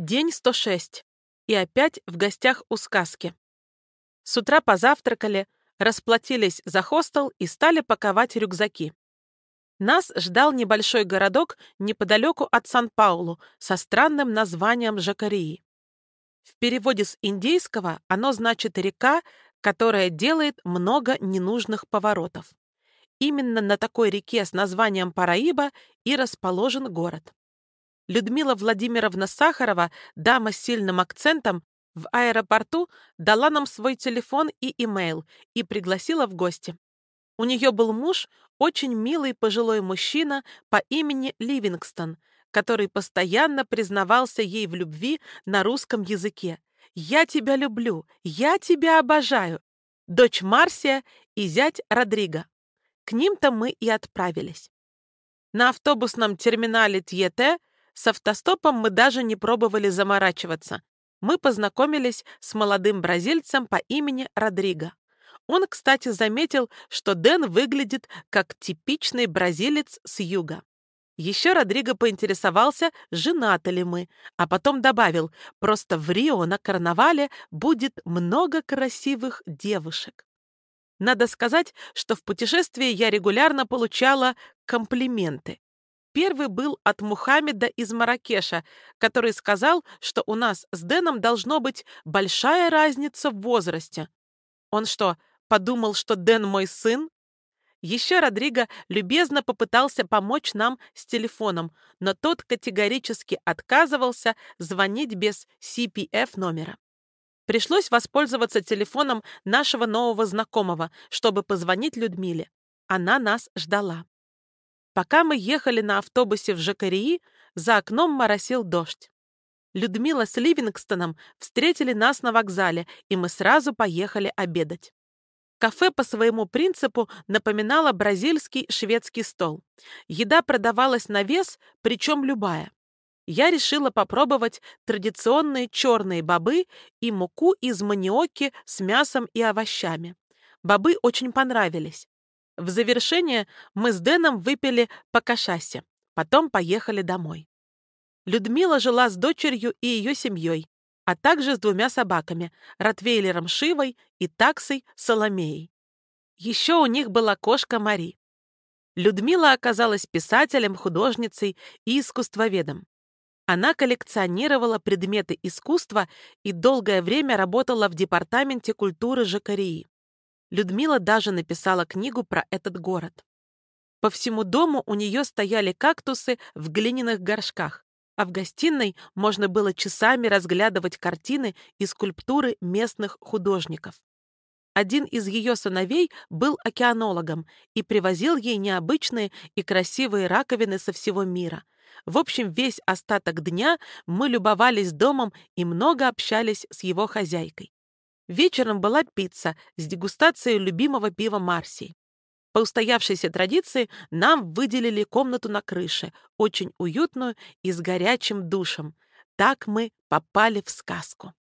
День 106. И опять в гостях у сказки. С утра позавтракали, расплатились за хостел и стали паковать рюкзаки. Нас ждал небольшой городок неподалеку от Сан-Паулу со странным названием Жакарии. В переводе с индейского оно значит «река, которая делает много ненужных поворотов». Именно на такой реке с названием Параиба и расположен город. Людмила Владимировна Сахарова, дама с сильным акцентом, в аэропорту дала нам свой телефон и имейл и пригласила в гости. У нее был муж, очень милый пожилой мужчина по имени Ливингстон, который постоянно признавался ей в любви на русском языке. «Я тебя люблю, я тебя обожаю». Дочь Марсия и зять Родриго. К ним-то мы и отправились. На автобусном терминале Тьете с автостопом мы даже не пробовали заморачиваться. Мы познакомились с молодым бразильцем по имени Родриго. Он, кстати, заметил, что Дэн выглядит как типичный бразилец с юга. Еще Родриго поинтересовался, женаты ли мы, а потом добавил, просто в Рио на карнавале будет много красивых девушек. Надо сказать, что в путешествии я регулярно получала комплименты. Первый был от Мухаммеда из Маракеша, который сказал, что у нас с Дэном должно быть большая разница в возрасте. Он что, подумал, что Дэн мой сын? Еще Родриго любезно попытался помочь нам с телефоном, но тот категорически отказывался звонить без CPF номера. Пришлось воспользоваться телефоном нашего нового знакомого, чтобы позвонить Людмиле. Она нас ждала. Пока мы ехали на автобусе в Жакарии, за окном моросил дождь. Людмила с Ливингстоном встретили нас на вокзале, и мы сразу поехали обедать. Кафе по своему принципу напоминало бразильский шведский стол. Еда продавалась на вес, причем любая. Я решила попробовать традиционные черные бобы и муку из маниоки с мясом и овощами. Бобы очень понравились. В завершение мы с Дэном выпили по кашасе, потом поехали домой. Людмила жила с дочерью и ее семьей, а также с двумя собаками — Ротвейлером Шивой и таксой Соломеей. Еще у них была кошка Мари. Людмила оказалась писателем, художницей и искусствоведом. Она коллекционировала предметы искусства и долгое время работала в департаменте культуры Жакарии. Людмила даже написала книгу про этот город. По всему дому у нее стояли кактусы в глиняных горшках, а в гостиной можно было часами разглядывать картины и скульптуры местных художников. Один из ее сыновей был океанологом и привозил ей необычные и красивые раковины со всего мира. В общем, весь остаток дня мы любовались домом и много общались с его хозяйкой. Вечером была пицца с дегустацией любимого пива Марси. По устоявшейся традиции нам выделили комнату на крыше, очень уютную и с горячим душем. Так мы попали в сказку.